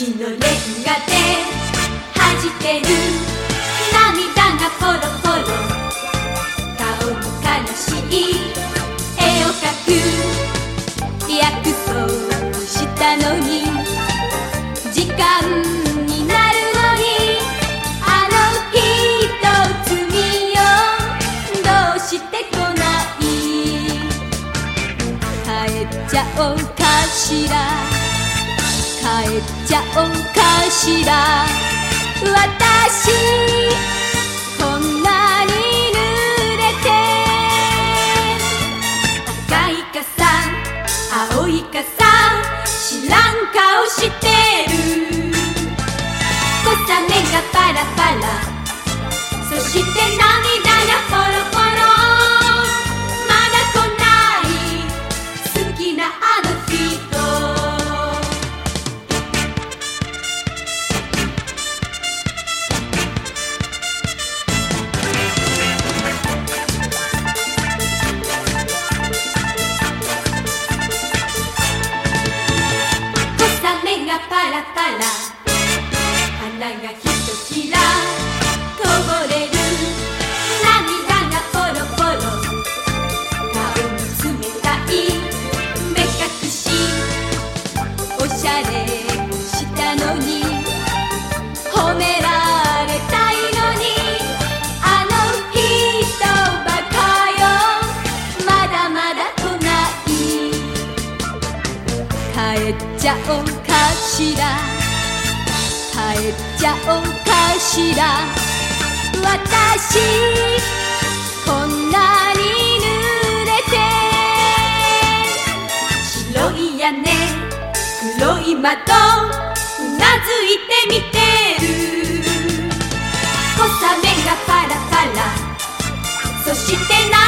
血のレンガで弾ける涙がポロポロ顔に悲しい絵を描く約束したのに時間になるのにあの人罪よどうして来ない帰っちゃおうかしら。っちゃおうかしら。私がパラえちゃおうかしら。帰っちゃおうかしら。私こんなに濡れて。白い屋根黒い窓うなずいてみてる。小雨がパラパラ。そして涙